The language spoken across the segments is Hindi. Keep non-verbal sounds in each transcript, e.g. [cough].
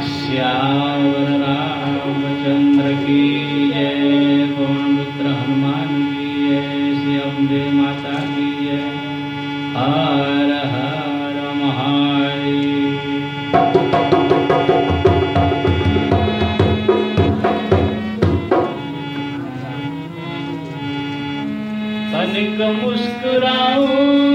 राघवचन्द्रकीय पत्र हनुमान् श्री दे माता हारस्कराव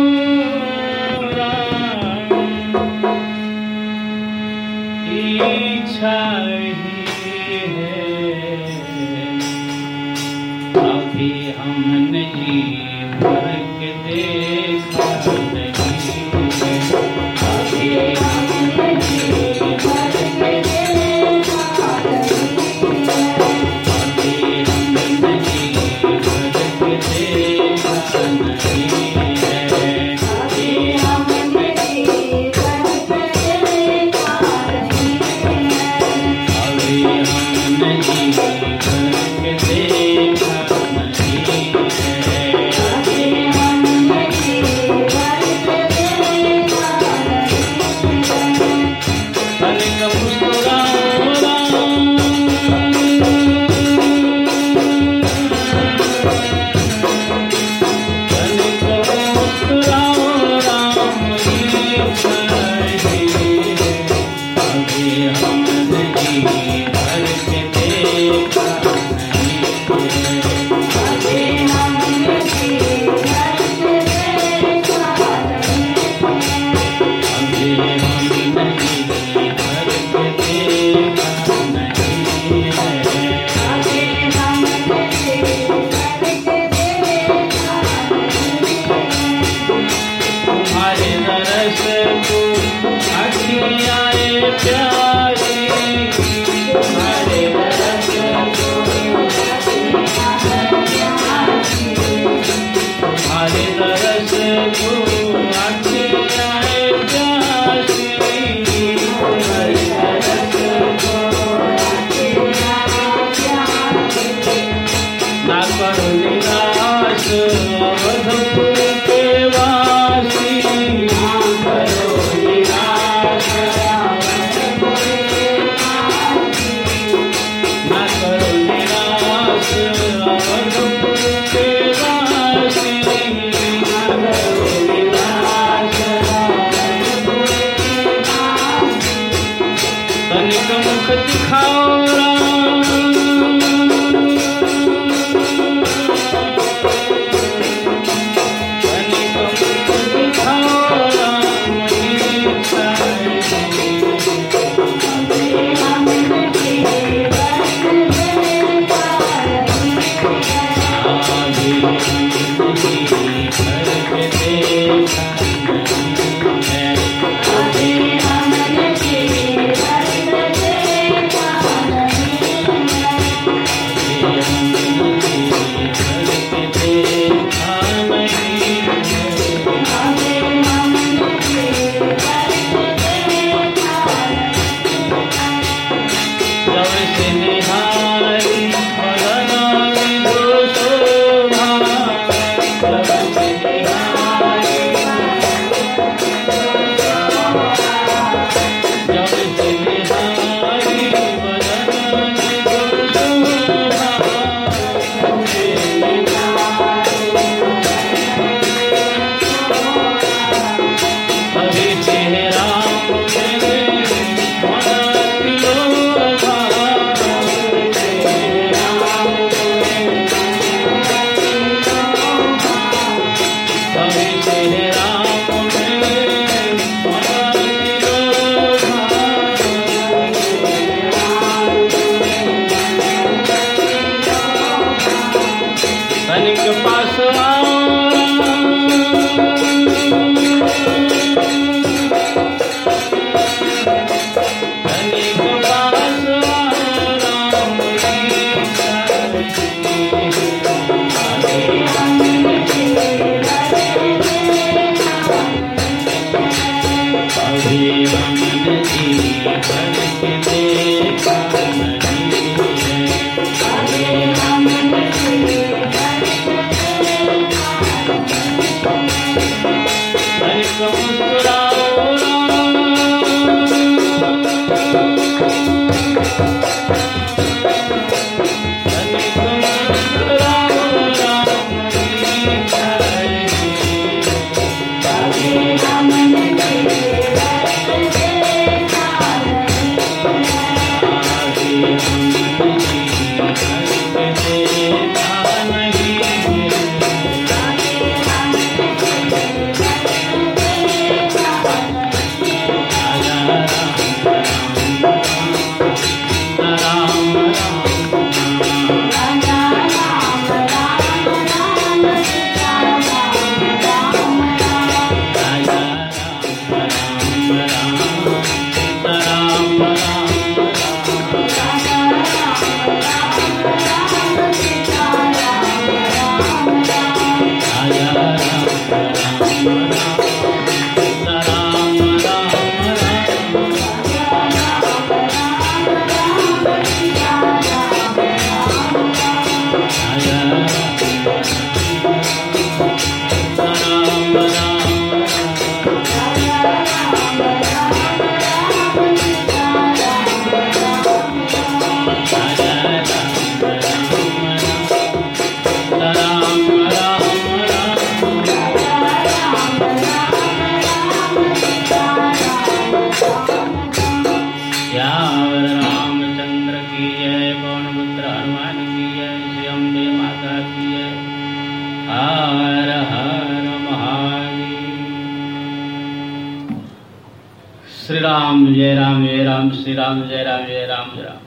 श्री राम जय राम जय राम जय राम।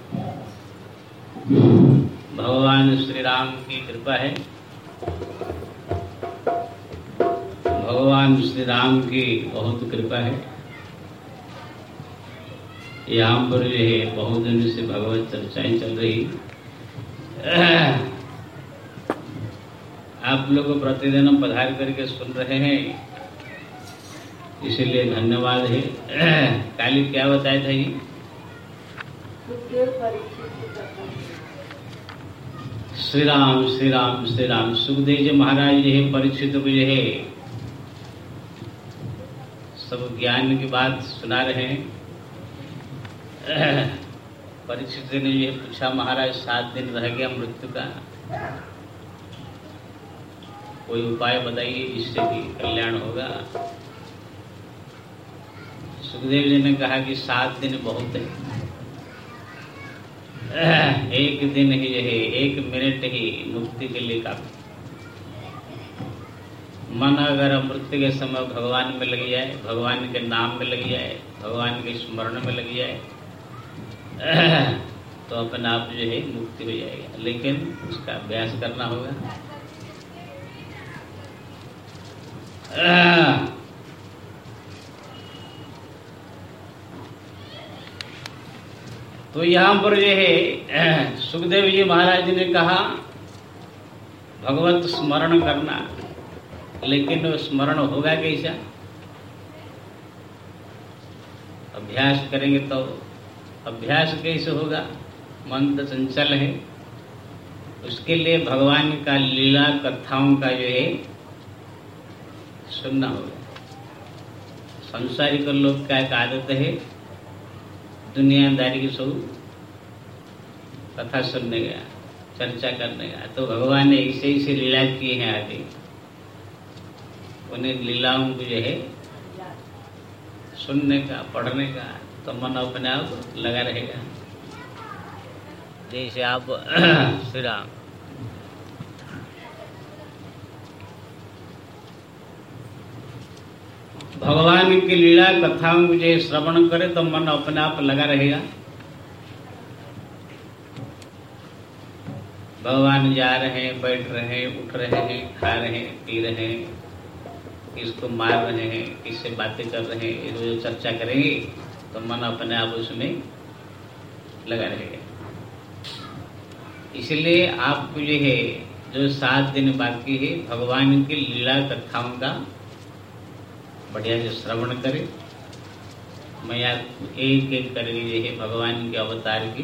भगवान श्री राम की कृपा है। भगवान श्री राम की बहुत कृपा है। यहाँ पर जो है, बहुत दिन से भगवत चर्चाएँ चल रही आप लोग प्रतिदिन पधार करके सुन रहे हैं। इसीलिए धन्यवाद है। [clears throat] काली क्या बताया था ये? श्री राम श्री राम श्री राम सुखदेव जी महाराज जी परीक्षित जो है। सब ज्ञान की बात सुना रहे हैं। परीक्षित ने ये पूछा, महाराज, सात दिन रह गया मृत्यु का। कोई उपाय बताइए जिससे कि कल्याण होगा? सुखदेव जी ने कहा कि सात दिन बहुत है। [laughs] एक दिन ही है एक मिनट ही मुक्ति के लिए काफ़ी। मन अगर मृत्यु के समय भगवान में लग जाए भगवान के नाम में लग जाए भगवान के स्मरण में लग जाए [clears throat] तो अपने आप जो है मुक्ति हो जाएगा। लेकिन उसका अभ्यास करना होगा। [clears throat] [clears throat] तो यहाँ पर जो है सुखदेव जी महाराज ने कहा, भगवत स्मरण करना, लेकिन स्मरण होगा कैसा? अभ्यास करेंगे तो अभ्यास कैसे होगा? मन तो चंचल है। उसके लिए भगवान का लीला कथाओं का जो है, सुनना होगा। संसारिक लोग का एक आदत है दुनियादारी के सब कथा सुनने का चर्चा करने का तो भगवान ने इसे इसे लीला किए हैं आगे। उन्हें लीलाओं को जो है, सुनने का, पढ़ने का तो मन अपने आप लगा रहेगा। जैसे आप, [clears throat] श्री राम। भगवान की लीला कथाओं को जो श्रवण करे तो मन अपने आप लगा रहेगा। भगवान जा रहे हैं, बैठ रहे हैं, उठ रहे हैं, खा रहे हैं, पी रहे हैं मार रहे हैं, किससे बातें कर रहे हैं, रोज चर्चा करेंगे तो मन अपने आप उसमें लगा रहेगा। इसलिए आपको जो है, जो सात दिन बाकी है, भगवान की लीला कथाओं का बढ़िया से श्रवण करें। मैं आपको एक एक करके भगवान के अवतार की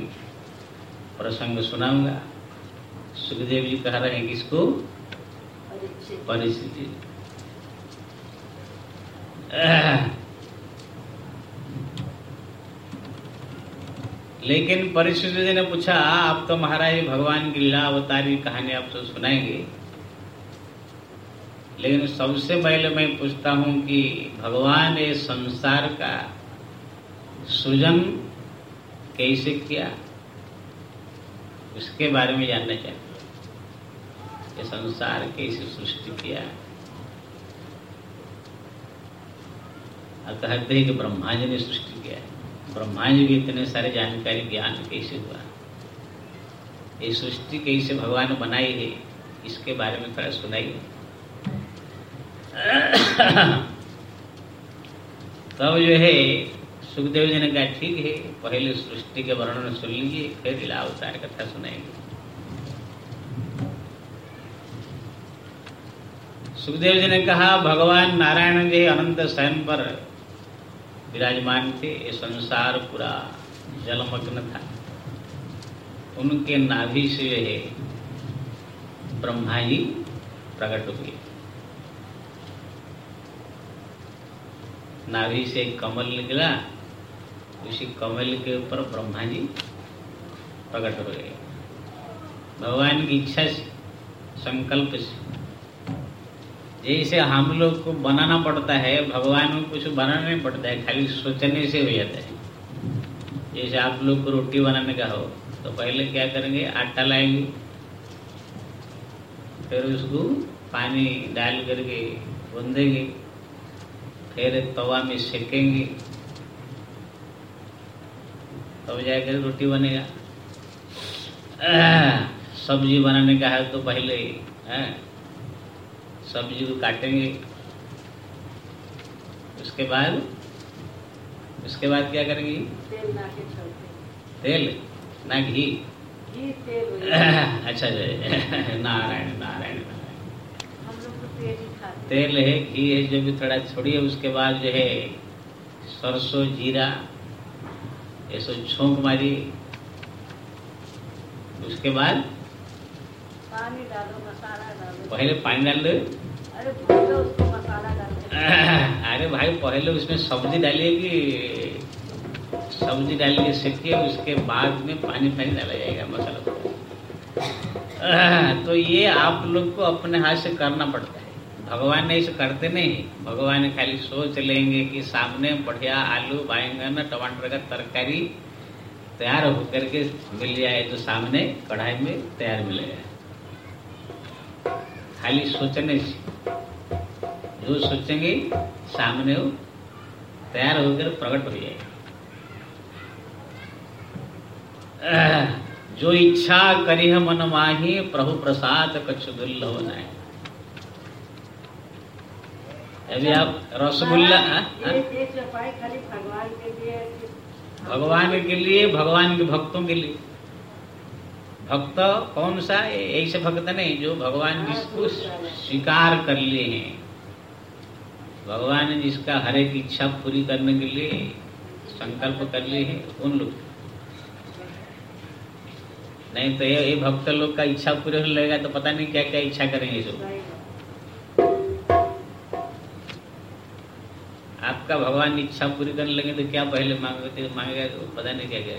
प्रसंग सुनाऊँगा। सुखदेव जी कह रहे हैं किसको परिस्थिति लेकिन परिस्थिति जी ने पूछा, आप तो महाराज भगवान की लीला अवतार की कहानी आप तो सुनाएँगे? लेकिन सबसे पहले मैं पूछता हूँ कि भगवान ने संसार का सृजन कैसे किया? उसके बारे में जानना चाहिए ये संसार कैसे सृष्टि किया? कहते हैं कि ब्रह्मा जी ने सृष्टि किया। है ब्रह्मा जी भी इतने सारे जानकारी, ज्ञान कैसे हुआ? ये सृष्टि कैसे भगवान बनाई है? इसके बारे में थोड़ा सुनाइए। [coughs] तब जो है, सुखदेव जी ने कहा, ठीक है, पहले सृष्टि के वर्णन सुन लीजिए, फिर लीला अवतार कथा सुनाएँगे. सुखदेव जी ने कहा, भगवान नारायण जी अनंत शयन पर विराजमान थे, ये संसार पूरा जलमग्न था। उनके नाभि से है, ब्रह्मा जी प्रकट हुए। नाभि से कमल निकला, उसी कमल के ऊपर ब्रह्मा जी प्रकट हो गए। भगवान की इच्छा से, संकल्प से। जैसे हम लोग को बनाना पड़ता है, भगवान को कुछ बनाना नहीं पड़ता है, खाली सोचने से हो जाता है। जैसे आप लोग को रोटी बनाने का हो तो पहले क्या करेंगे, आटा लाएँगे, फिर उसको पानी डाल करके गूंदेंगे। फिर तवा में सेकेंगे। तब तो जाकर रोटी बनेगा। सब्ज़ी बनाने का है तो पहले है सब्ज़ी को काटेंगे। उसके बाद उसके बाद क्या करेंगे? तेल ना के तेल ना घी? घी तेल। अच्छा अच्छा नारायण नारायण नारायण हम लोग तो तेल ही खाते तेल है घी है जो भी थोड़ा छोड़िए उसके बाद जो है सरसों जीरा ये सब छोंक मारी। उसके बाद पानी डालो मसाला डालो। पहले पानी डाल दो। अरे उसको मसाला डालो। [laughs] अरे भाई पहले उसमें सब्ज़ी डालिए कि सब्ज़ी डाल के सेकिए उसके बाद में पानी पानी डाला जाएगा मसाला। [laughs] तो ये आप लोग को अपने हाथ से करना पड़ता है। भगवान ने इसे करते नहीं। भगवान खाली सोच लेंगे कि सामने बढ़िया आलू बैंगन टमाटर का तरकारी तैयार होकर के मिल जाए तो सामने कढ़ाई में तैयार मिलेगा खाली सोचने से। जो सोचेंगे, सामने वो तैयार होकर प्रकट हो जाएगा। जो इच्छा करी है मन माही प्रभु प्रसाद कच्छ दुर्लभ बनाए अभी आप रसगुल्ला हाँ? हाँ? भगवान के लिए है भगवान के भक्तों के लिए। भक्त कौन सा? ऐसे भक्त नहीं जो भगवान जिसको स्वीकार कर लिए हैं। भगवान ने जिसका हर एक इच्छा पूरी करने के लिए संकल्प कर लिए हैं उन लोग। नहीं तो ये, भक्त लोग का इच्छा पूरी होने लगेगा तो पता नहीं क्या क्या इच्छा करेंगे सब आपका भगवान इच्छा पूरी करने लगे तो क्या पहले मांगते मांगेगा तो पता नहीं क्या क्या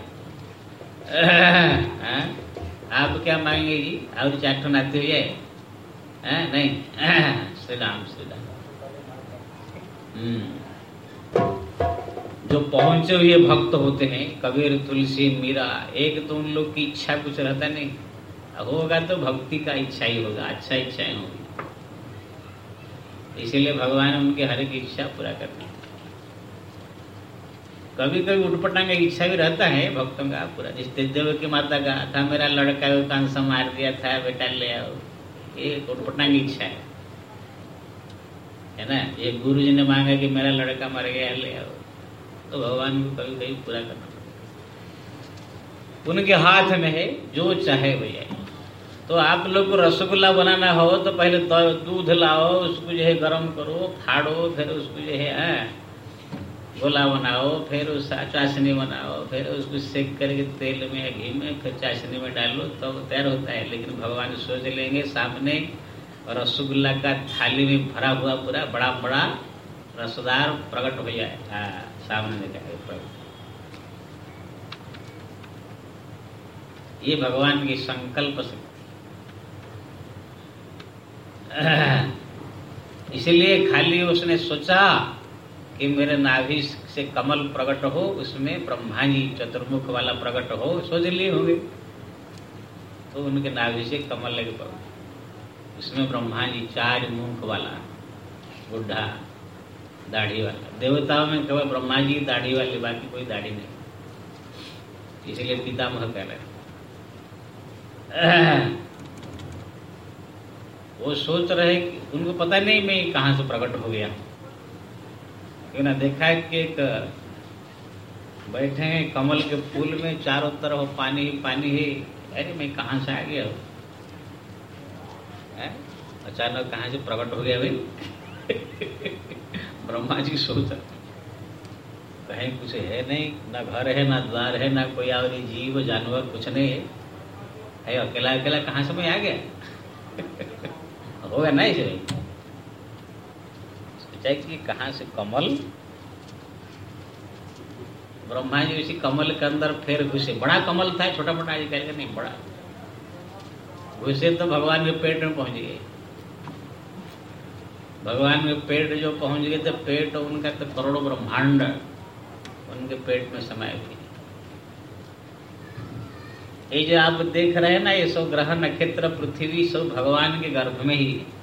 हाँ? आप क्या मांगेंगे जी? और चार ठो नाते हो। जाए हाँ? नहीं? श्री राम श्री राम। हम्म। जो पहुँचे हुए भक्त होते हैं, कबीर, तुलसी, मीरा, एक तो उन लोग की इच्छा कुछ रहता नहीं। होगा तो भक्ति का इच्छा ही होगा अच्छा इच्छाएँ होगी। इसीलिए भगवान उनके हर एक इच्छा पूरा करते हैं। कभी कभी उठपटांग इच्छा भी रहता है भक्तों का पूरा जिस देव की माता का था मेरा लड़का को कंस मार दिया था बेटा ले आओ। ये उठपटांग इच्छा है। है ना? ये गुरु जी ने मांगा कि मेरा लड़का मर गया ले आओ। तो भगवान को कभी कभी पूरा करना उनके हाथ में है जो चाहे वो तो आप लोग को रसगुल्ला बनाना हो तो पहले दूध लाओ उसको जो है गर्म करो फाड़ो फिर उसको जो है हाँ, गोला बनाओ, फिर उसका चाशनी बनाओ, फिर उसको सेक करके तेल में या घी में, फिर चाशनी में डालो तो त्यार होता है। लेकिन भगवान सोच लेंगे सामने रसगुल्ला का थाली में भरा हुआ पूरा बड़ा बड़ा रसदार प्रकट हो जाए हाँ। सामने दिखाए प्रकट ये भगवान की संकल्प शक्ति। [laughs] इसलिए खाली उसने सोचा कि मेरे नाभि से कमल प्रकट हो, उसमें ब्रह्मा जी चतुर्मुख वाला प्रकट हो, सोच लिए होंगे। तो उनके नाभि से कमल लगे प्रकट उसमें ब्रह्मा जी चार मुख वाला, बुढ़ा, दाढ़ी वाला। देवताओं में केवल ब्रह्मा जी दाढ़ी वाले बाकी कोई दाढ़ी नहीं। इसलिए पितामह कह रहे [clears throat] वो सोच रहे कि उनको पता नहीं मैं कहाँ से प्रकट हो गया। क्यों ना देखा है कि एक बैठे हैं कमल के फूल में, चारों तरफ़ पानी ही पानी ही। अरे, मैं कहाँ से आ गया अचानक कहाँ से प्रकट हो गया भाई? [laughs] ब्रह्मा जी सोच कहीं कुछ है नहीं, ना घर है, ना द्वार है, ना कोई और जीव, जानवर, कुछ नहीं है। अकेला अकेला कहाँ से मैं आ गया? [laughs] होगा ना इसे सोचा कि कहाँ से कमल? ब्रह्मा जी उसी कमल के अंदर फिर घुसे। बड़ा कमल था छोटा मोटा आजकल का नहीं, बड़ा। घुसे तो भगवान के पेट में पहुँच गए। भगवान के पेट जो पहुँच गए तो पेट उनका तो करोड़ों ब्रह्मांड उनके पेट में समाये हुए। ये जो आप देख रहे हैं ना, ये सब ग्रह नक्षत्र पृथ्वी सब भगवान के गर्भ में ही है।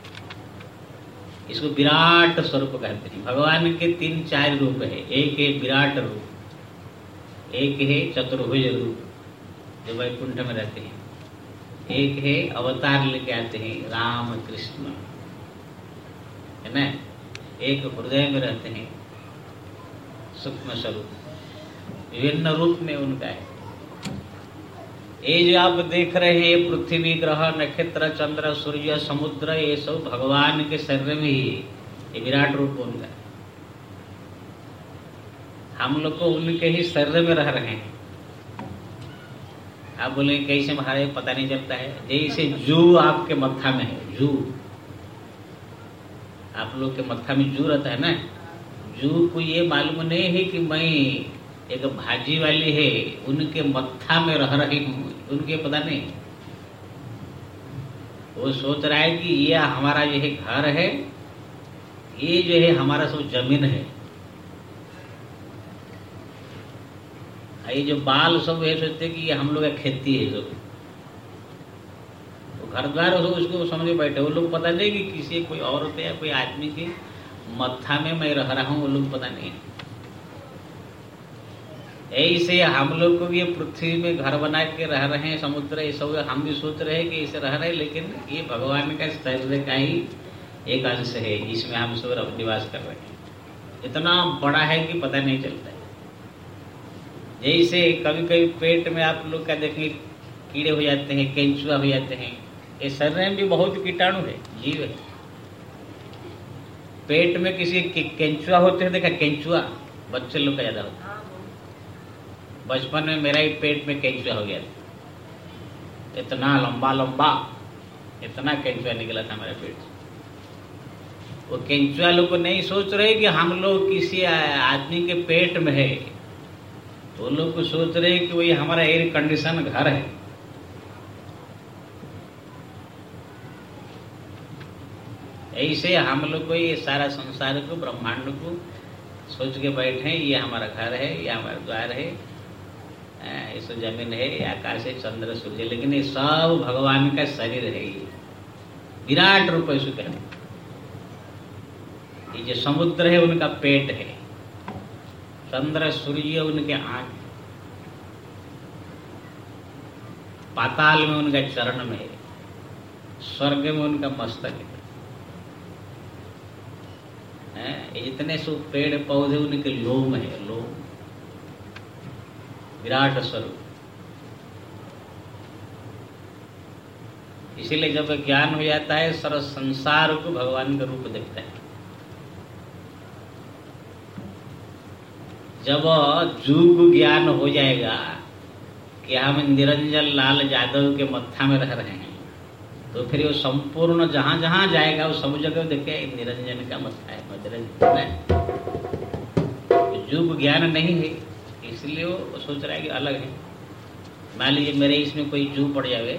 इसको विराट स्वरूप कहते हैं। भगवान के तीन चार रूप है। एक है विराट रूप, एक है चतुर्भुज रूप, जो वैकुंठ में रहते हैं। एक है अवतार लेके आते हैं राम कृष्ण है ना? एक हृदय में रहते हैं, सूक्ष्म स्वरूप। विभिन्न रूप में उनका है। ये जो आप देख रहे हैं पृथ्वी ग्रह, नक्षत्र, चंद्र, सूर्य, समुद्र, ये सब भगवान के शरीर में ही ये विराट रूप उनका हम लोग को उनके ही शरीर में रह रहे हैं। आप बोले, कैसे महाराज, पता नहीं चलता है। जैसे जू आपके मत्था में है, जू। आप लोग के मत्था में जू रहता है ना? जू को ये मालूम नहीं है कि मैं एक भाजी वाली है, उनके मत्था में रह रही हूँ, उनके पता नहीं। वो सोच रहा है कि ये हमारा जो है घर है, ये जो है हमारा सब ज़मीन है। ये जो बाल सब ये सोचते कि ये हम लोग का खेती है सब। तो घर द्वार हो, उसको समझ बैठे। वो लोग पता नहीं कि किसी कोई औरत या कोई आदमी के मत्था में मैं रह रहा हूँ, वो लोग पता नहीं। ऐसे हम लोग को भी पृथ्वी में घर बना के रह रहे हैं, समुद्र, ये सब हम भी सोच रहे हैं कि ऐसे रह रहे हैं, लेकिन ये भगवान का शरीर का ही एक अंश है इसमें हम सब निवास कर रहे हैं। इतना बड़ा है कि पता नहीं चलता है। जैसे कभी कभी पेट में आप लोग का देखेंगे, कीड़े हो जाते हैं, केंचुआ हो जाते हैं, ये शरीर में भी बहुत कीटाणु है, जीव है। पेट में किसी केंचुआ होते हैं, देखा, केंचुआ बच्चे लोग का ज़्यादा होता है बचपन में मेरा ही पेट में केंचुआ हो गया था। इतना लंबा लंबा, इतना केंचुआ निकला था मेरे पेट वो केंचुआ लोग नहीं सोच रहे कि हम लोग किसी आदमी के पेट में है। तो लोग को सोच रहे कि वही हमारा एयर कंडीशन घर है। ऐसे हम लोग को ये सारा संसार को, ब्रह्मांड को सोच के बैठे ये हमारा घर है, ये हमारा द्वार है। सब ज़मीन है, आकाश है, चंद्र, सूर्य, लेकिन ये सब भगवान का शरीर है। ये विराट रूप ऐसे कहते ये जो समुद्र है, उनका पेट है। चंद्र, सूर्य, उनके आँख पाताल में उनका चरण में है। स्वर्ग में उनका मस्तक है। ये जितने सो पेड़ पौधे उनके लोम है, लोम। विराट स्वरूप। इसीलिए जब ज्ञान हो जाता है, सर्व संसार को भगवान का रूप देखता है। जब जुग ज्ञान हो जाएगा कि हम निरंजन लाल यादव के मत्था में रह रहे हैं तो फिर वो संपूर्ण जहाँ जहाँ जाएगा, वो सब जगह देखे निरंजन का मत्था है निरंजन जुग ज्ञान नहीं है। इसलिए वो सोच रहा है कि अलग है। मान लीजिए मेरे इसमें कोई जू पड़ जावे,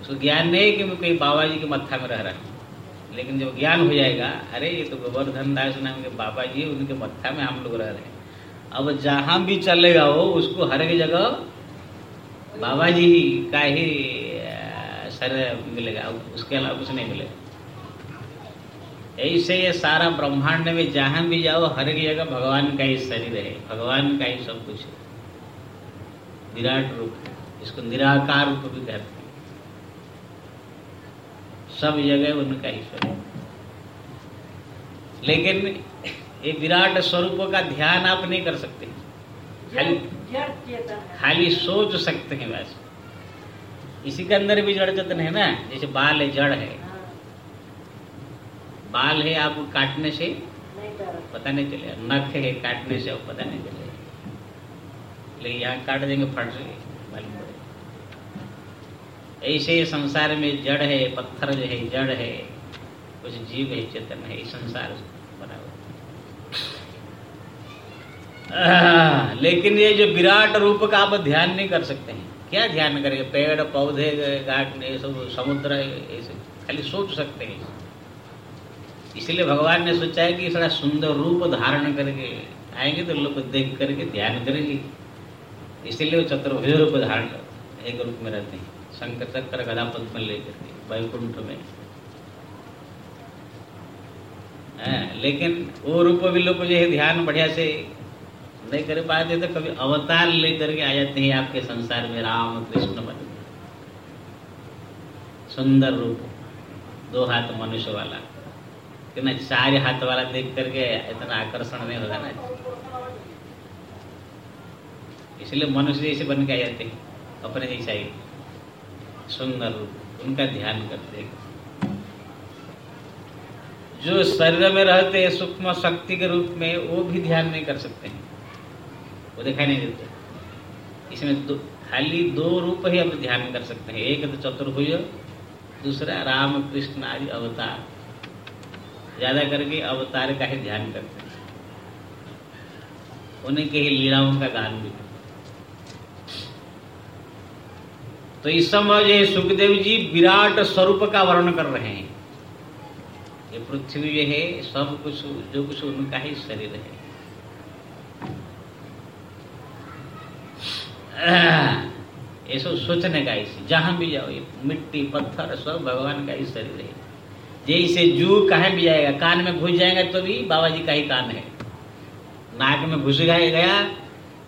उसको ज्ञान नहीं है कि मैं कोई बाबा जी के मत्था में रह रहा हूँ। लेकिन जब ज्ञान हो जाएगा, अरे ये तो गोवर्धन दास नाम के बाबा जी उनके मत्था में हम लोग रह रहे हैं। अब जहाँ भी चलेगा वो, उसको हर एक जगह बाबा जी का ही शरीर मिलेगा, उसके अलावा कुछ नहीं मिलेगा। ऐसे ये सारा ब्रह्मांड में जहाँ भी जाओ हर एक जगह भगवान का ही शरीर है। भगवान का ही सब कुछ है। विराट रूप है। इसको निराकार रूप भी कहते हैं। सब जगह उनका ही स्वरूप लेकिन ये विराट स्वरूप का ध्यान आप नहीं कर सकते। खाली खाली सोच सकते हैं बस। इसी के अंदर भी जड़ चेतन है ना? जैसे बाल जड़ हाँ, बाल है आप काटने से? पता नहीं चलेगा। नख है काटने से पता नहीं चलेगा। लेकिन यहाँ काट देंगे फट से मालूम पड़ेगा। ऐसे संसार में जड़ है पत्थर जो है जड़ है कुछ जीव है चेतन है ये संसार बना हुआ लेकिन ये जो विराट रूप का आप ध्यान नहीं कर सकते हैं। क्या ध्यान करेंगे? पेड़ पौधे घाट ये सब समुद्र ऐसे। खाली सोच सकते हैं। इसलिए भगवान ने सोचा है कि थोड़ा सुंदर रूप धारण करके आएँगे तो लोग देख करके ध्यान करेंगे। इसीलिए वो चतुर्भुज रूप धारण करते एक रूप में रहते हैं। शंकर चक्र गदा में लेकर के वैकुंठ में। हाँ, लेकिन वो रूप भी लोग जो है ध्यान बढ़िया से नहीं कर पाते तो कभी अवतार लेकर के आ जाते हैं आपके संसार में राम कृष्ण बन सुंदर रूप दो हाथ मनुष्य वाला। कि ना चार हाथ वाला देख करके इतना आकर्षण नहीं होगा ना। इसलिए मनुष्य जैसे बन के आ जाते हैं अपने जैसा ही सुंदर उनका ध्यान करते हैं। जो शरीर में रहते हैं सूक्ष्म शक्ति के रूप में वो भी ध्यान नहीं कर सकते हैं। वो दिखाई नहीं देते। इसमें दो, खाली दो रूप ही हम ध्यान कर सकते हैं। एक तो चतुर्भुज दूसरा राम कृष्ण आदि अवतार। ज़्यादा करके अवतार का ही ध्यान करते हैं। उन्हीं के ही लीलाओं का गान भी करते तो इस समय जो सुखदेव जी विराट स्वरूप का वर्णन कर रहे हैं। ये पृथ्वी जो है, सब कुछ, जो कुछ उनका ही शरीर है। ये सब सोचने का इसी जहाँ भी जाओ, ये मिट्टी, पत्थर, सब भगवान का ही शरीर है। जैसे जू कहीं भी जाएगा, कान में घुस जाएगा तो भी बाबा जी का ही कान है। नाक में घुस गया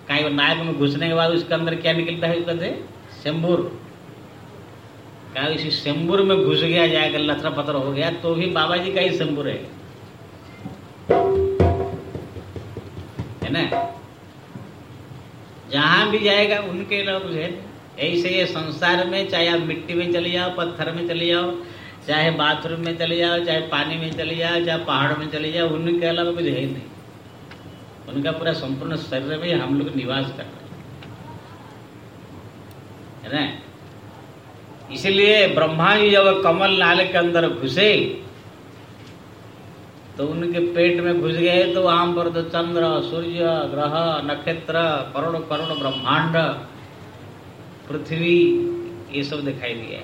कहीं नाक में घुसने के बाद उसके अंदर क्या निकलता है कहते शंबूर क्या इसी शंबूर में घुस गया जाएगा लथरा पत्र हो गया तो भी बाबा जी का ही शंबूर है। है ना? जहाँ भी जाएगा उनके लोग ऐसे ये संसार में, चाहे आप मिट्टी में चले जाओ, पत्थर में चले जाओ चाहे बाथरूम में चले जाओ, चाहे पानी में चले जाओ, चाहे पहाड़ में चले जाओ, उनके अलावा कुछ है ही नहीं। उनका पूरा संपूर्ण शरीर में हम लोग निवास कर रहे हैं। है इसलिए ब्रह्मा जी जब कमल नाले के अंदर घुसे तो उनके पेट में घुस गए तो वहाँ पर तो चंद्र, सूर्य, ग्रह, नक्षत्र, करोड़ करोड़ ब्रह्मांड, पृथ्वी, ये सब दिखाई दिया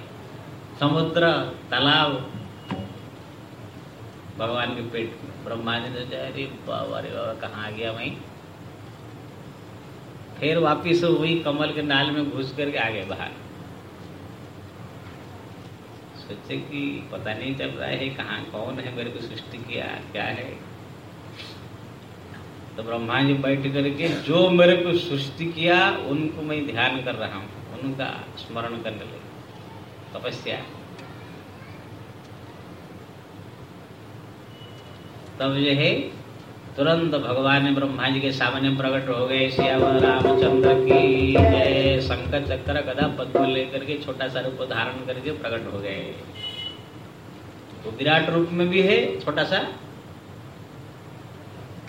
समुद्र तालाब भगवान के पेट में ब्रह्मा जी ने सोचा अरे बाबा अरे बाबा कहाँ आ गया मैं फिर वापिस वही कमल के नाल में घुस करके आ गए बाहर सोचे कि पता नहीं चल रहा है कहाँ कौन है मेरे को सृष्टि किया क्या है तो ब्रह्मा जी बैठ करके जो मेरे को सृष्टि किया उनको मैं ध्यान कर रहा हूँ उनका स्मरण करने लगे तपस्या तब जो है, तुरंत भगवान ब्रह्मा जी के सामने प्रकट हो गए, श्याम रामचंद्र की जय, शंकर चक्र गदा पद्म लेकर के छोटा सा रूप धारण करके प्रकट हो गए। तो विराट रूप में भी है, छोटा सा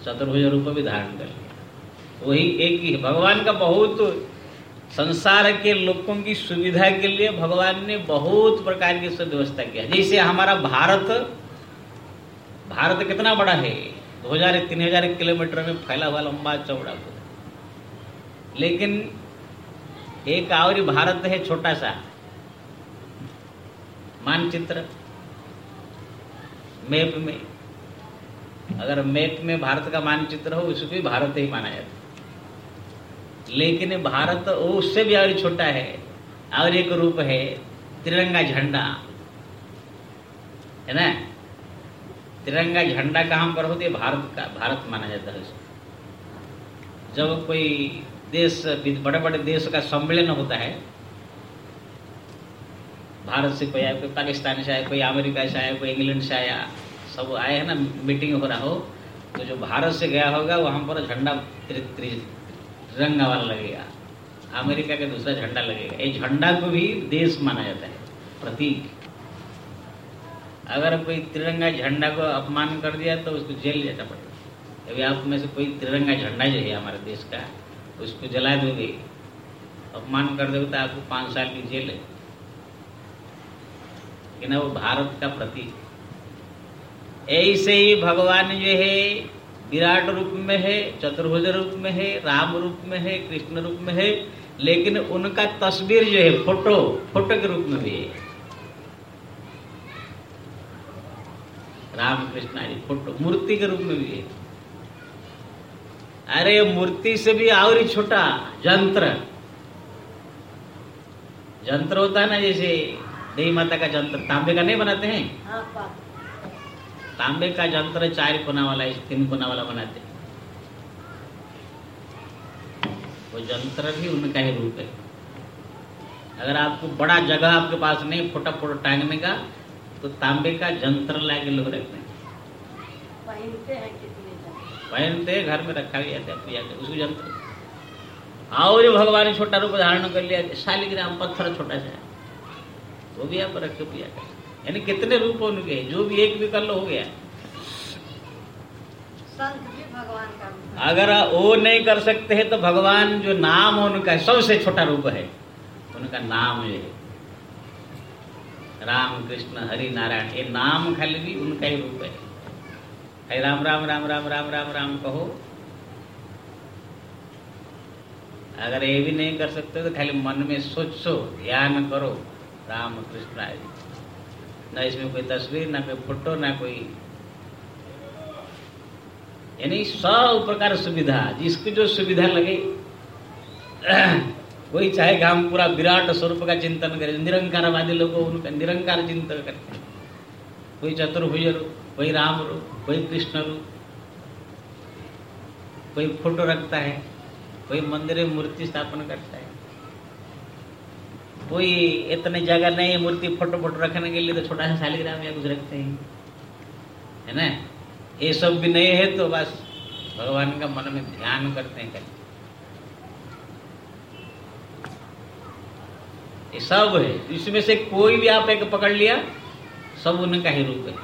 चतुर्भुज रूप भी धारण कर लिया। वही एक ही, भगवान का बहुत संसार के लोगों की सुविधा के लिए भगवान ने बहुत प्रकार की व्यवस्था किया। जैसे हमारा भारत भारत कितना बड़ा है? दो हज़ार तीन हज़ार किलोमीटर में फैला हुआ लंबा चौड़ा लेकिन एक और भारत है छोटा सा, मानचित्र। मैप में, अगर मैप में भारत का मानचित्र हो उसको भी भारत ही माना जाता है। लेकिन भारत वो उससे भी और छोटा है, और एक रूप है तिरंगा झंडा। है ना? तिरंगा झंडा कहाँ पर होती भारत का, भारत माना जाता है उसको। जब कोई देश बड़े बड़े देश का सम्मेलन होता है, भारत से कोई आया, कोई पाकिस्तान से आया, कोई अमेरिका से आया, कोई इंग्लैंड से आया, सब आए, हैं ना? मीटिंग हो रहा हो तो जो भारत से गया होगा, वहाँ पर झंडा तिरंगा वाला लगेगा। अमेरिका का दूसरा झंडा लगेगा। ये झंडा को भी देश माना जाता है। प्रतीक। अगर कोई तिरंगा झंडा को अपमान कर दिया तो उसको जेल जाना पड़ेगा। अभी आप में से कोई तिरंगा झंडा जो है हमारे देश का, उसको जला दोगे, अपमान कर दोगे तो आपको पाँच साल की जेल है। कि ना वो भारत का प्रतीक। ऐसे ही भगवान जो है विराट रूप में है, चतुर्भुज रूप में है, राम रूप में है, कृष्ण रूप में है, लेकिन उनका तस्वीर जो है, फ़ोटो फ़ोटो के रूप में भी है। राम कृष्ण आदि, फ़ोटो, मूर्ति के रूप में भी है। अरे, मूर्ति से भी और ही छोटा जंत्र। जंत्र होता है ना, जैसे देवी माता का जंत्र, तांबे का नहीं बनाते हैं? हाँ तांबे का जंत्र चार कोना वाला इस तीन कोना वाला बनाते हैं। वो जंत्र भी उनका ही रूप है। अगर आपको बड़ा जगह आपके पास नहीं फोटा फोटा टांगने का तो तांबे का जंत्र ला के लोग रखते हैं। पहनते हैं घर में रखा जाता है पूजा के उसको जंत्र। और भगवान छोटा रूप धारण कर लिया शालिग्राम पत्थर छोटा सा वो भी आप रख के पूजा कर। यानी कितने रूप हैं, जो भी एक विकल्प हो गया। संत भी भगवान का अगर वो नहीं कर सकते हैं तो भगवान जो नाम उनका सबसे छोटा रूप है। उनका नाम ये है। राम कृष्ण हरि नारायण ये नाम खाली भी उनका ही रूप है। है राम राम राम राम राम राम राम कहो। अगर ये भी नहीं कर सकते तो खाली मन में सोचो ध्यान करो। राम कृष्ण आदि न इसमें कोई तस्वीर, ना कोई फ़ोटो, ना कोई यानी सब प्रकार सुविधा, जिसकी जो सुविधा लगे [clears throat] कोई चाहे हम पूरा विराट स्वरूप का चिंतन करे, निरंकारवादी लोग उनका निरंकार चिंतन करते कोई चतुर्भुज रूप कोई राम रूप कोई कृष्ण रूप कोई फ़ोटो रखता है, कोई मंदिर में मूर्ति स्थापन करता है। कोई इतने जगह नहीं, मूर्ति फ़ोटो फ़ोटो रखने के लिए तो छोटा सा शालिग्राम या कुछ रखते हैं। है ना? ये सब भी नहीं है तो बस भगवान का मन में ध्यान करते हैं। खाली ये सब है। इसमें से कोई भी आप एक पकड़ लिया, सब उनका ही रूप है।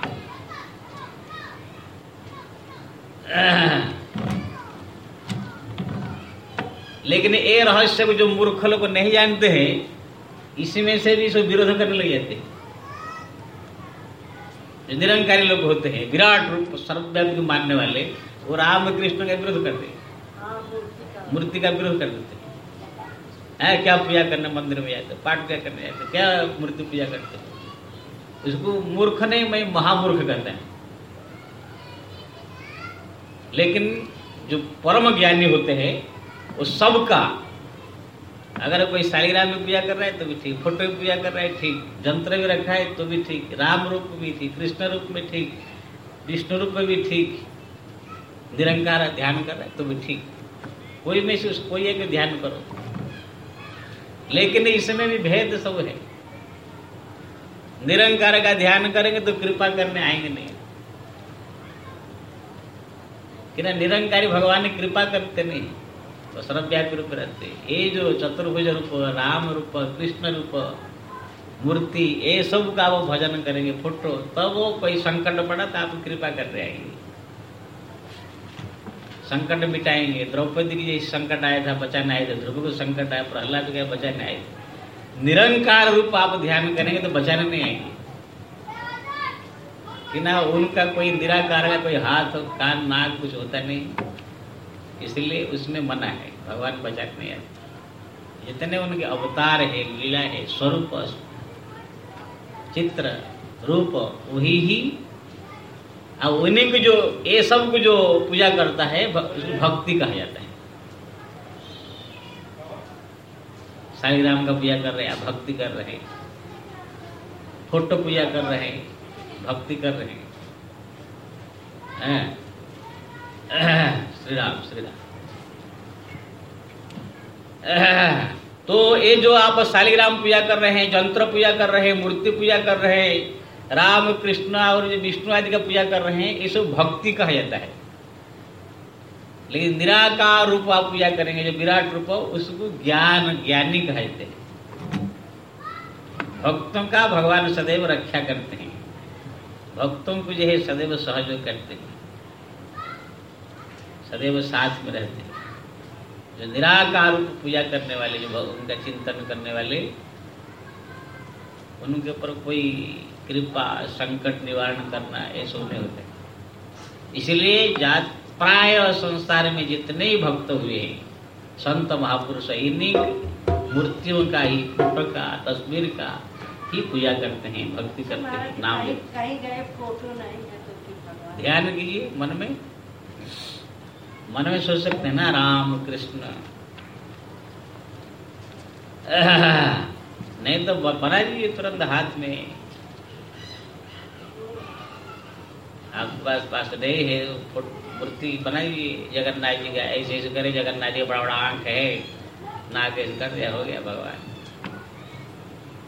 लेकिन ये रहस्य को जो मूर्ख लोग नहीं जानते हैं इसमें से भी सब विरोध करने लग जाते हैं। निरंकारी लोग होते हैं, विराट रूप सर्वव्यापी मानने वाले, वो राम कृष्ण का विरोध करते हाँ। मूर्ति का विरोध कर देते हैं। क्या पूजा करने, मंदिर में जाते पाठ क्या करने जाते क्या मूर्ति पूजा करते इसको मूर्ख नहीं, मैं महामूर्ख कहते हैं। लेकिन जो परम ज्ञानी होते हैं, वो सबका अगर कोई शालिग्राम में पूजा कर रहा है तो भी ठीक, फ़ोटो में पूजा कर रहा है ठीक, जंत्र भी रखा है तो भी ठीक, राम रूप में भी ठीक, कृष्ण रूप में ठीक, विष्णु रूप में भी ठीक, निरंकार ध्यान कर रहा है तो भी ठीक। कोई में से कोई एक ध्यान करो। लेकिन इसमें भी भेद सब है। निरंकार का ध्यान करेंगे तो कृपा करने आएँगे नहीं। कि ना निरंकारी भगवान कृपा करते नहीं। तो सर्वव्यापी रूप रहते ये जो चतुर्भुज रूप राम रूप कृष्ण रूप मूर्ति, ये सब का वो भजन करेंगे, फ़ोटो, तब वो कोई संकट पड़ा तो आप कृपा कर आएँगे संकट मिटाएँगे। द्रौपदी की जैसे संकट आया था बचाने आए थे। ध्रुव को संकट आया, प्रहलाद को बचाने आए थे। निरंकार रूप आप ध्यान करेंगे तो बचाने नहीं आएँगे। कि ना उनका कोई निराकार का कोई हाथ, कान, नाक कुछ होता नहीं। इसलिए उसमें मना है, भगवान बचाने नहीं आते जितने उनके अवतार है, लीला है, स्वरूप, चित्र, रूप, वही ही और उन्हीं को जो, ये सबको जो पूजा करता है उसको भक्ति कहा जाता है। साईराम का पूजा कर रहे हैं, भक्ति कर रहे फ़ोटो पूजा कर रहे हैं, भक्ति कर रहे हैं? श्री राम तो ये जो आप शालिग्राम पूजा कर रहे हैं, जंत्र पूजा कर रहे हैं, मूर्ति पूजा कर रहे हैं, राम, कृष्ण और विष्णु आदि का पूजा कर रहे हैं सब भक्ति कहा जाता है। लेकिन निराकार रूप आप पूजा करेंगे, जो विराट रूप, उसको ज्ञान, ज्ञानी कहा जाते हैं। भक्तों का भगवान सदैव रक्षा करते हैं। भक्तों को जो है सदैव सहयोग करते हैं। सदैव साथ में रहते हैं जो निराकार रूप पूजा करने वाले जो उनका चिंतन करने वाले उनके ऊपर कोई कृपा संकट निवारण करना ये सब नहीं होते इसलिए जात प्राय संसार में जितने ही भक्त हुए संत महापुरुष इन्हीं मूर्तियों का ही फ़ोटो का तस्वीर का ही पूजा करते हैं भक्ति करते हैं नाम कहीं गए फ़ोटो नहीं है तो। ध्यान कीजिए मन में मन में सोच सकते हैं ना राम कृष्ण [laughs] नहीं तो बना दीजिए तुरंत हाथ में। आपके पास पास नहीं है मूर्ति बनाइए जगन्नाथ जी का। ऐसे ऐसे करे, जगन्नाथ जी बड़ा बड़ा आँख है। नाक ऐसे कर दिया, हो गया भगवान।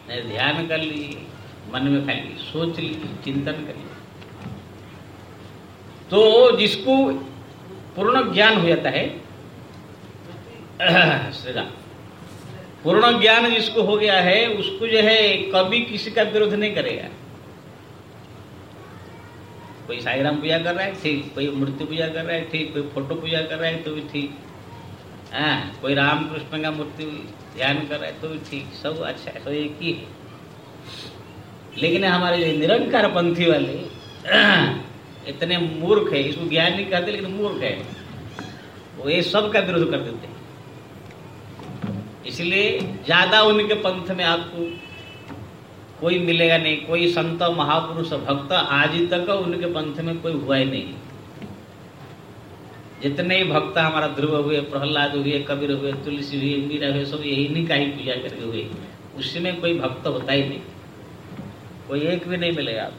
नहीं, ध्यान कर लीजिए मन में खाली सोच लीजिए चिंतन करिए तो जिसको पूर्ण ज्ञान हो जाता है। [coughs] पूर्ण ज्ञान जिसको हो गया है, उसको जो है कभी किसी का विरोध नहीं करेगा। कोई साई राम पूजा कर रहा है, ठीक। कोई मूर्ति पूजा कर रहा है, ठीक। कोई फ़ोटो पूजा कर रहा है तो भी ठीक। हाँ कोई राम कृष्ण का मूर्ति ध्यान कर रहा है तो भी ठीक। सब अच्छा है, सब एक ही है। लेकिन हमारे निरंकार पंथी वाले इतने मूर्ख है इसको ज्ञान नहीं कहते लेकिन मूर्ख है। वो ये सब का विरोध कर देते हैं। इसलिए ज़्यादा उनके पंथ में आपको कोई मिलेगा नहीं कोई संत महापुरुष भक्त आज तक उनके पंथ में कोई हुआ ही नहीं। जितने ही भक्त हमारा ध्रुव हुए प्रहलाद हुए कबीर हुए तुलसी हुए मीरा हुए सब यही नहीं का ही पूजा करके हुए। उसमें कोई भक्त होता ही नहीं। कोई एक भी नहीं मिलेगा।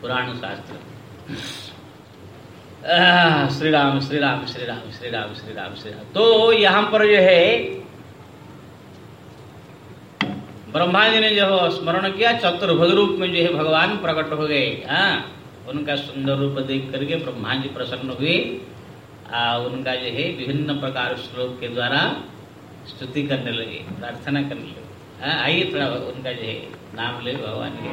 पुराण शास्त्र आह, श्री राम श्री राम श्री राम श्री राम श्री राम श्री राम तो यहाँ पर जो है ब्रह्मा जी ने जो स्मरण किया चतुर्भुज रूप में जो है भगवान प्रकट हो गए। हाँ उनका सुंदर रूप देख करके ब्रह्मा जी प्रसन्न हुए। आ, उनका जो है विभिन्न प्रकार श्लोक के द्वारा स्तुति करने लगे प्रार्थना करने लगे। आइए थोड़ा उनका जो है नाम ले भगवान के।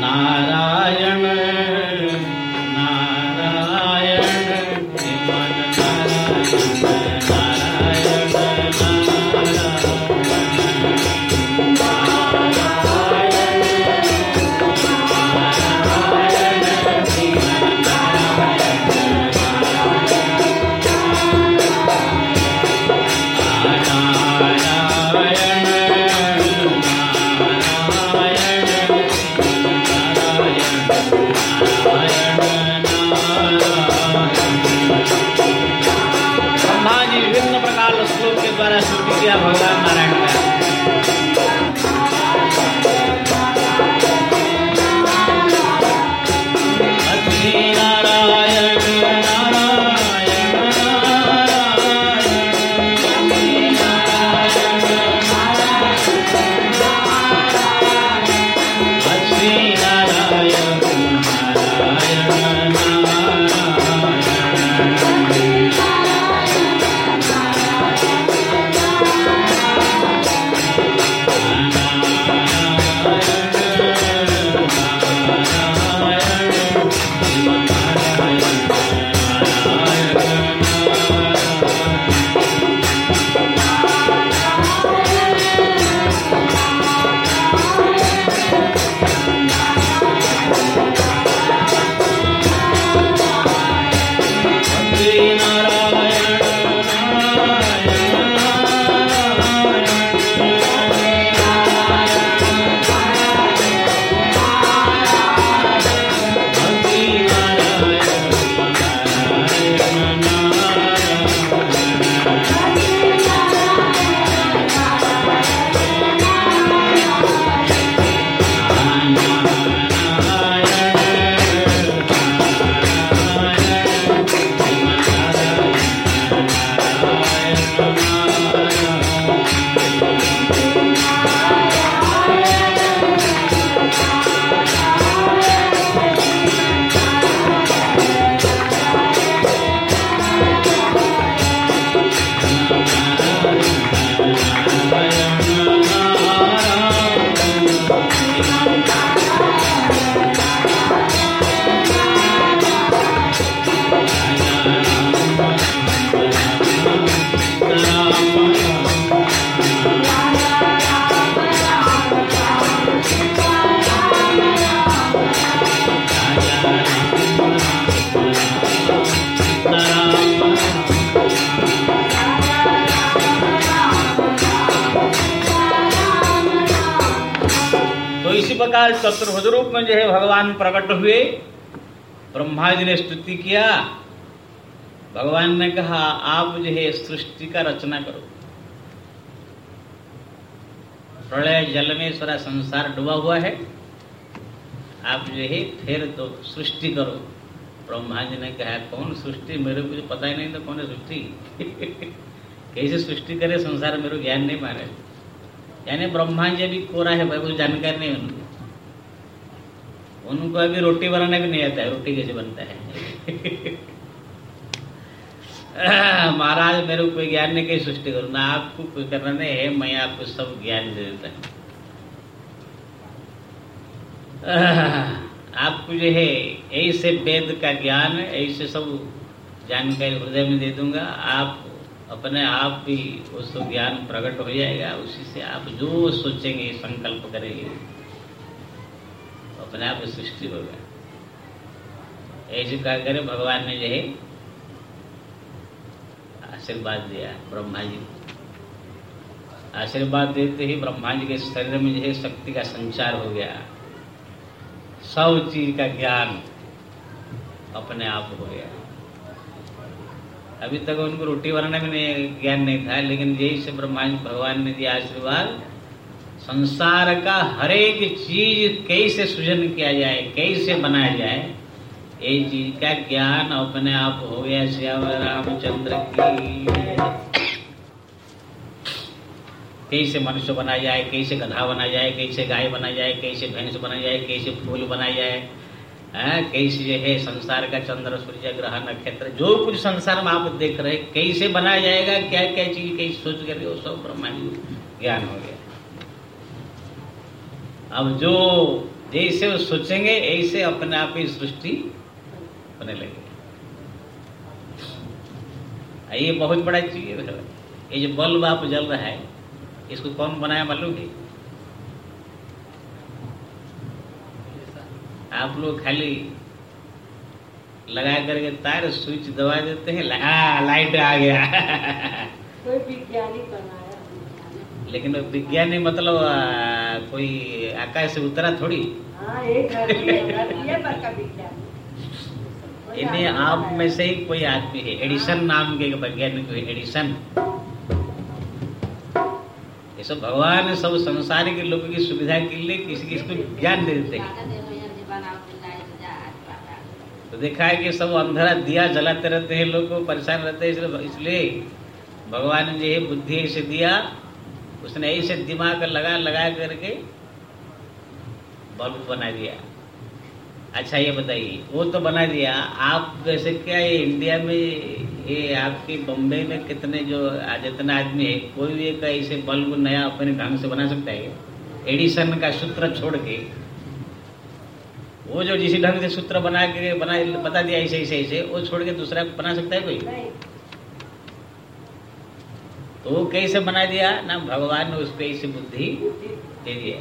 नारायण ब्रह्मा विभिन्न प्रकार श्लोक के द्वारा स्तुति किया भगवान नारायण ने स्तुति किया। भगवान ने कहा, आप जो है सृष्टि का रचना करो। प्रलय जल में सारा संसार डूबा हुआ है। आप जो है फिर तो सृष्टि करो। ब्रह्मा जी ने कहा, कौन सृष्टि? मेरे को पता ही नहीं तो कौन है सृष्टि। [laughs] कैसे सृष्टि करे, संसार मेरे ज्ञान नहीं मारे यानी ब्रह्मा जी अभी कोरा है, भाई कुछ जानकारी नहीं उनको। उनको अभी रोटी बनाना भी नहीं आता है, रोटी कैसे बनता है? [laughs] महाराज, मेरे को कोई ज्ञान नहीं कैसे सृष्टि करूँ। ना आपको कोई करना नहीं है, मैं आपको सब ज्ञान दे देता हूँ। [laughs] आपको जो है, ऐसे वेद का ज्ञान, ऐसे सब जानकारी हृदय में दे दूँगा, आप अपने आप भी उस ज्ञान प्रकट हो जाएगा, उसी से आप जो सोचेंगे, संकल्प करेंगे। अपने आप सृष्टि होगा ऐसे कहा करे भगवान ने जो है, आशीर्वाद दिया ब्रह्मा जी आशीर्वाद देते ही ब्रह्मा जी के शरीर में जो है शक्ति का संचार हो गया। सब चीज़ का ज्ञान अपने आप हो गया। अभी तक उनको रोटी बनाने में ज्ञान नहीं था, लेकिन यही से ब्रह्मा जी भगवान ने दिया आशीर्वाद। संसार का हर एक चीज़ कैसे सृजन किया जाए, कैसे बनाया जाए, ये चीज़ का ज्ञान अपने आप हो गया श्याम रामचंद्र की। कैसे मनुष्य बनाया जाए, कैसे गधा बनाया जाए, कैसे गाय बनाया जाए, कैसे भैंस बनाया जाए, कैसे फूल बनाया जाए, है, कैसे जो है संसार का चंद्र, सूर्य, ग्रह, नक्षत्र, जो कुछ संसार में आप देख रहे कैसे बनाया जाएगा क्या क्या चीज़, कैसे सोच कर वो सब ब्रह्मांड ज्ञान हो गया। अब जो जैसे वो सोचेंगे, ऐसे अपने आप ही सृष्टि होने लगे ये बहुत बड़ा चीज़ है ये जो बल्ब आप जल रहा है, इसको कौन बनाया मालूम है? आप लोग खाली लगा करके तार स्विच दबा देते हैं हाँ लाइट आ गया। कोई विज्ञानी बनाया लेकिन विज्ञानी मतलब आ, कोई आकाश से उतरा थोड़ी। हाँ इन्हें आप में से ही कोई आदमी है एडिसन नाम के वैज्ञानिक है एडिसन। ये सब भगवान सब संसार के लोगों की सुविधा के लिए किसी किसी को ज्ञान दे देते हैं। तो देखा है कि सब अंधेरा दिया जलाते रहते हैं लोग को परेशान रहते हैं इसलिए भगवान ने जो है बुद्धि ऐसे दिया उसने ऐसे दिमाग लगा लगा करके बल्ब बना दिया। अच्छा ये बताइए, वो तो बना दिया। आप वैसे क्या ये इंडिया में, ये आपके बम्बई में कितने जो जितना आदमी है, कोई भी एक ऐसे बल्ब नया अपने ढंग से बना सकता है? एडिसन का सूत्र छोड़ के, वो जो जिस ढंग से सूत्र बना के, बना, बता दिया ऐसे ऐसे ऐसे, वो छोड़ के दूसरा बना सकता है कोई? वो कैसे बना दिया? ना भगवान ने उसको ऐसी बुद्धि दे दिया।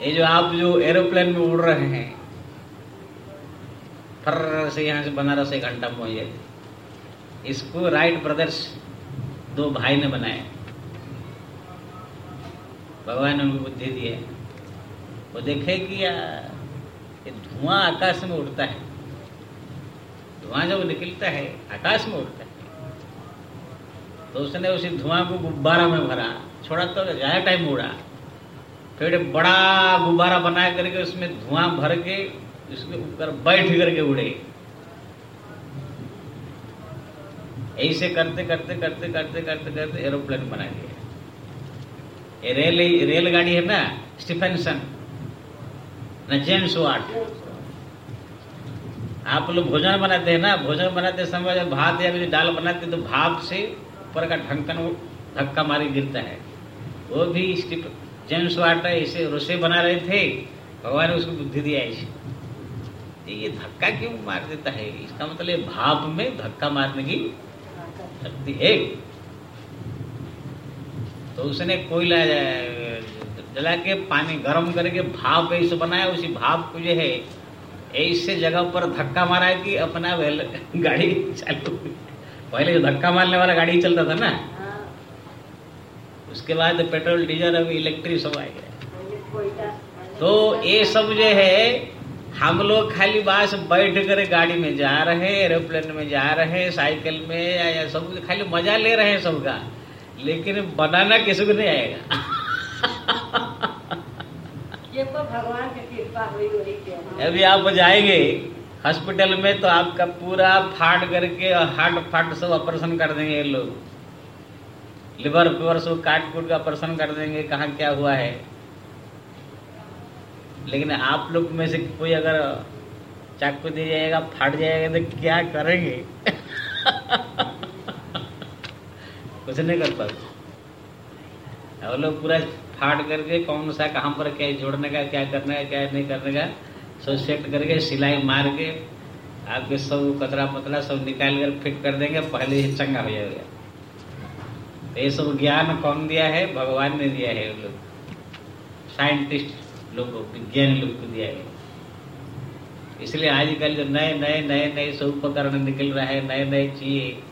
ये जो आप जो एरोप्लेन में उड़ रहे हैं फर से यहाँ से बनारस एक घंटा पहुँच जाते इसको राइट ब्रदर्स दो भाई ने बनाया। भगवान ने उनको बुद्धि दी है वो देखे कि धुआँ आकाश में उड़ता है। धुआँ जब निकलता है, आकाश में उड़ता है। तो उसने उसी धुआँ को गुब्बारा में भरा। छोड़ा तो ज़्यादा टाइम उड़ा। फिर बड़ा गुब्बारा बना करके उसमें धुआँ भर के उसके ऊपर बैठ करके उड़े। ऐसे करते करते करते करते करते करते एरोप्लेन बना दिया। रेल, रेलगाड़ी है ना, स्टीफेंसन, ना जेम्स वाट। आप लोग भोजन बनाते हैं ना, भोजन बनाते समय जब भात या दाल बनाते तो भाप से ऊपर का ढक्कन धक्का मारी गिरता है। वो भी स्टीफ जेम्स वाट ऐसे रसोई बना रहे थे, भगवान ने उसको बुद्धि दिया ऐसे। ये धक्का क्यों मार देता है? इसका मतलब भाप में धक्का मारने की शक्ति है। तो उसने कोयला जला के पानी गर्म करके भाप ऐसे बनाया, उसी भाप को जो है, ऐसे जगह पर धक्का मारा कि अपना वेल [laughs] गाड़ी चालू। पहले जो धक्का मारने वाला गाड़ी चलता था ना। हाँ। उसके बाद पेट्रोल डीजल अभी इलेक्ट्रिक सब आ गया। तो ये सब जो है हम लोग खाली बस बैठ कर गाड़ी में जा रहे हैं एरोप्लेन में जा रहे हैं साइकिल में या, या सब खाली मज़ा ले रहे हैं सबका। लेकिन बनाना किसी को नहीं आएगा। ये तो भगवान की कृपा हुई अभी आप जाएँगे हॉस्पिटल में तो आपका पूरा फाट करके और हार्ट फाट सब ऑपरेशन कर देंगे ये लोग। लिवर फिवर सब काट कूट के ऑपरेशन कर देंगे, कहाँ क्या हुआ है। लेकिन आप लोग में से कोई अगर चाकू दे जाएगा फाट जाएगा तो क्या करेंगे? [laughs] कुछ नहीं कर पाते। लोग पूरा फाट करके कौन सा कहाँ पर क्या जोड़ने का, क्या करने का, क्या नहीं करने का सब सेट करके, सिलाई मार के आपके सब कतरा पतरा सब निकाल कर फिट कर देंगे, पहले ही चंगा हो जाएगा। तो ये सब ज्ञान कौन दिया है? भगवान ने दिया है लोग। साइंटिस्ट लोग को विज्ञानी लोग को दिया है। इसलिए आजकल जो नए नए नए नए सब उपकरण निकल रहा है, नए नए चीज़ें।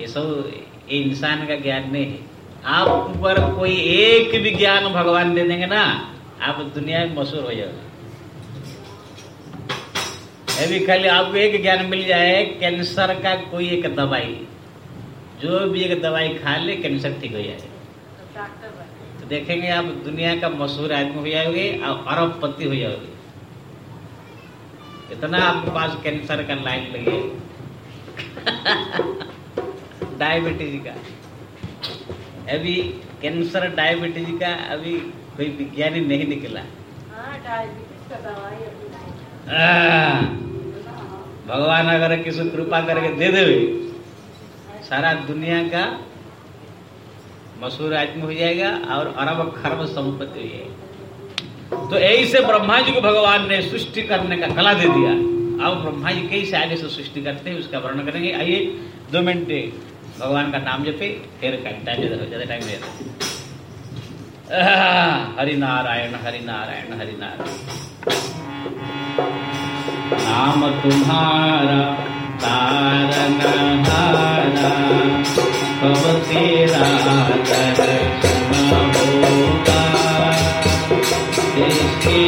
ये सब इंसान का ज्ञान नहीं है। आप ऊपर कोई एक भी ज्ञान भगवान दे देंगे ना, आप दुनिया में मशहूर हो जाओगे। अभी खाली आपको एक ज्ञान मिल जाए, कैंसर का कोई एक दवाई। जो भी एक दवाई खा ले, कैंसर ठीक हो जाए। तो देखेंगे आप दुनिया का मशहूर आदमी हो जाओगे, और अरबपति हो जाओगे। इतना आपके पास कैंसर का लाइन लगे डायबिटीज़ [laughs] का। अभी कैंसर डायबिटीज़ का अभी कोई विज्ञानी नहीं निकला। हाँ का दवाई अभी नहीं। आह, भगवान अगर किसी कृपा करके दे देवे सारा दुनिया का मशहूर आदमी हो जाएगा और अरब खरब संपत्ति हो जाएगी। तो यही से ब्रह्मा जी को भगवान ने सृष्टि करने का कला दे दिया। अब ब्रह्मा जी कैसे आगे से सृष्टि करते हैं उसका वर्णन करेंगे। आइए दो मिनट। भगवान का नाम जपे, फिर टाइम ज़्यादा टाइम दे हरि नारायण हरि नारायण हरि नारायण नाम तुम्हारा तारन हारा कब तेरा दर्शन होगा। इसकी